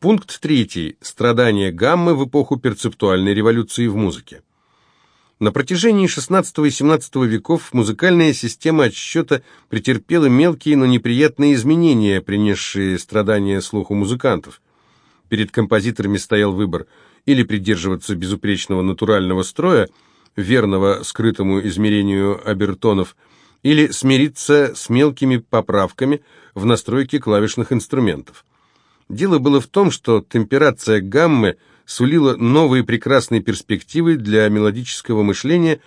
Пункт третий. Страдания гаммы в эпоху перцептуальной революции в музыке. На протяжении XVI и XVII веков музыкальная система отсчета претерпела мелкие, но неприятные изменения, принесшие страдания слуху музыкантов. Перед композиторами стоял выбор или придерживаться безупречного натурального строя, верного скрытому измерению обертонов, или смириться с мелкими поправками в настройке клавишных инструментов. Дело было в том, что темперация гаммы сулила новые прекрасные перспективы для мелодического мышления,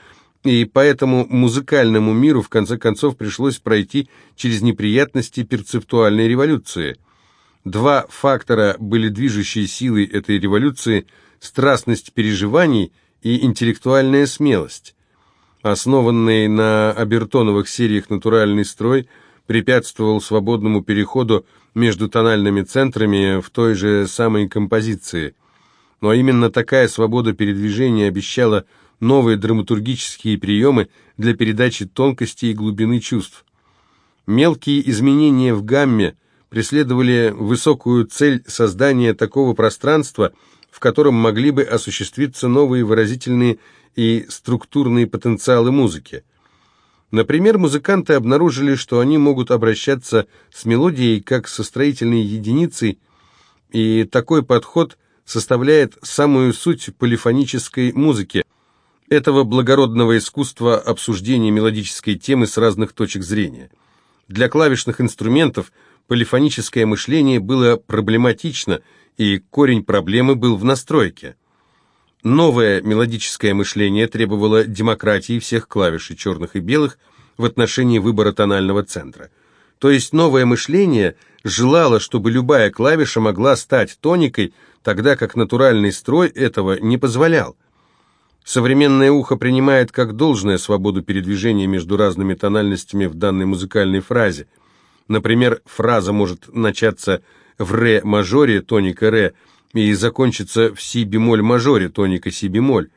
и поэтому музыкальному миру в конце концов пришлось пройти через неприятности перцептуальной революции. Два фактора были движущей силой этой революции – страстность переживаний и интеллектуальная смелость. Основанный на обертоновых сериях натуральный строй препятствовал свободному переходу между тональными центрами в той же самой композиции. Но именно такая свобода передвижения обещала новые драматургические приемы для передачи тонкости и глубины чувств. Мелкие изменения в гамме преследовали высокую цель создания такого пространства, в котором могли бы осуществиться новые выразительные и структурные потенциалы музыки. Например, музыканты обнаружили, что они могут обращаться с мелодией как со строительной единицей, и такой подход составляет самую суть полифонической музыки, этого благородного искусства обсуждения мелодической темы с разных точек зрения. Для клавишных инструментов полифоническое мышление было проблематично, и корень проблемы был в настройке. Новое мелодическое мышление требовало демократии всех клавиш, и черных и белых, в отношении выбора тонального центра. То есть новое мышление желало, чтобы любая клавиша могла стать тоникой, тогда как натуральный строй этого не позволял. Современное ухо принимает как должное свободу передвижения между разными тональностями в данной музыкальной фразе. Например, фраза может начаться в ре мажоре, тоника ре, и закончится в си-бемоль мажоре, тоника си-бемоль.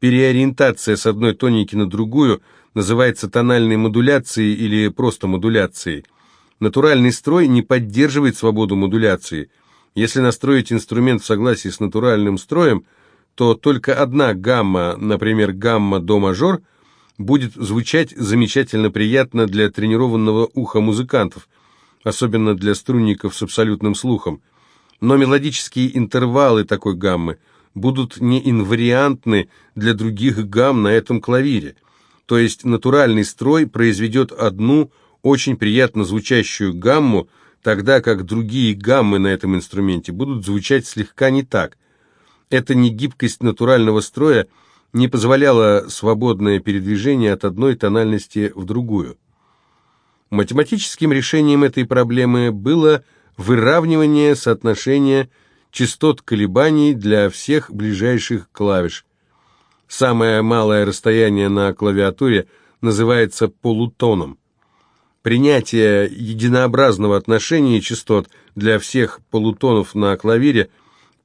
Переориентация с одной тоники на другую называется тональной модуляцией или просто модуляцией. Натуральный строй не поддерживает свободу модуляции. Если настроить инструмент в согласии с натуральным строем, то только одна гамма, например, гамма до мажор, будет звучать замечательно приятно для тренированного уха музыкантов, особенно для струнников с абсолютным слухом но мелодические интервалы такой гаммы будут неинвариантны для других гамм на этом клавире. То есть натуральный строй произведет одну очень приятно звучащую гамму, тогда как другие гаммы на этом инструменте будут звучать слегка не так. Эта негибкость натурального строя не позволяла свободное передвижение от одной тональности в другую. Математическим решением этой проблемы было – выравнивание соотношения частот колебаний для всех ближайших клавиш. Самое малое расстояние на клавиатуре называется полутоном. Принятие единообразного отношения частот для всех полутонов на клавире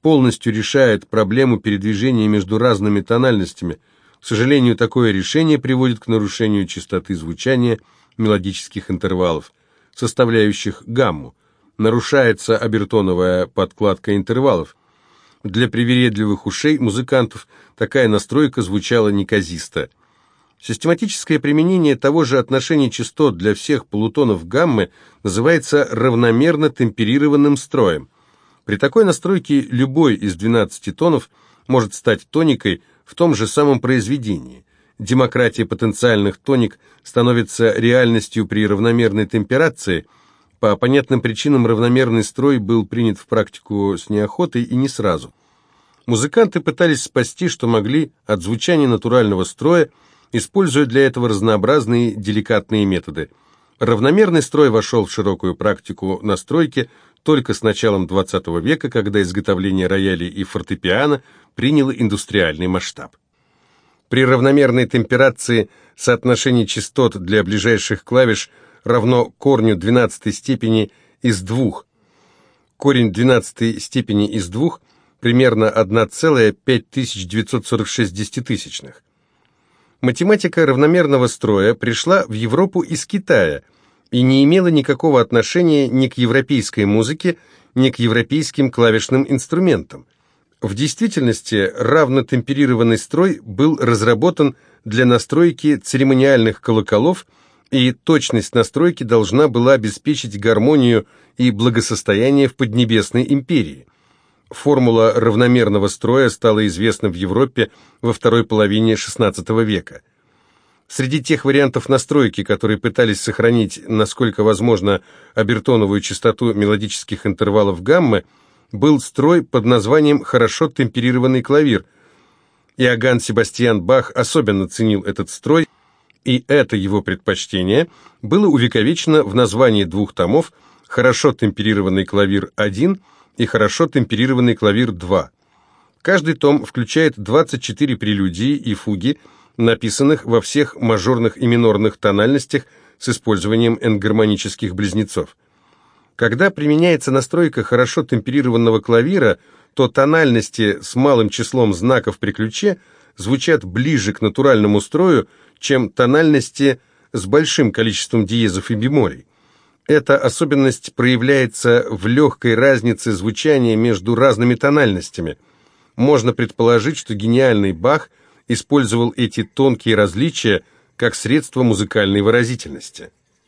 полностью решает проблему передвижения между разными тональностями. К сожалению, такое решение приводит к нарушению частоты звучания мелодических интервалов, составляющих гамму нарушается обертоновая подкладка интервалов. Для привередливых ушей музыкантов такая настройка звучала неказисто. Систематическое применение того же отношения частот для всех полутонов гаммы называется равномерно темперированным строем. При такой настройке любой из 12 тонов может стать тоникой в том же самом произведении. Демократия потенциальных тоник становится реальностью при равномерной темперации – по понятным причинам равномерный строй был принят в практику с неохотой и не сразу. Музыканты пытались спасти, что могли, от звучания натурального строя, используя для этого разнообразные деликатные методы. Равномерный строй вошел в широкую практику настройки только с началом XX века, когда изготовление роялей и фортепиано приняло индустриальный масштаб. При равномерной темперации соотношение частот для ближайших клавиш – равно корню 12 степени из двух. Корень 12 степени из двух примерно 1,5946 десятитысячных. Математика равномерного строя пришла в Европу из Китая и не имела никакого отношения ни к европейской музыке, не к европейским клавишным инструментам. В действительности равнотемперированный строй был разработан для настройки церемониальных колоколов, и точность настройки должна была обеспечить гармонию и благосостояние в Поднебесной империи. Формула равномерного строя стала известна в Европе во второй половине XVI века. Среди тех вариантов настройки, которые пытались сохранить, насколько возможно, обертоновую частоту мелодических интервалов гаммы, был строй под названием «хорошо темперированный клавир». Иоганн Себастьян Бах особенно ценил этот строй, и это его предпочтение было увековечено в названии двух томов «Хорошо темперированный клавир 1» и «Хорошо темперированный клавир 2». Каждый том включает 24 прелюдии и фуги, написанных во всех мажорных и минорных тональностях с использованием энгармонических близнецов. Когда применяется настройка хорошо темперированного клавира, то тональности с малым числом знаков при ключе звучат ближе к натуральному строю, чем тональности с большим количеством диезов и бемолей. Эта особенность проявляется в легкой разнице звучания между разными тональностями. Можно предположить, что гениальный Бах использовал эти тонкие различия как средство музыкальной выразительности.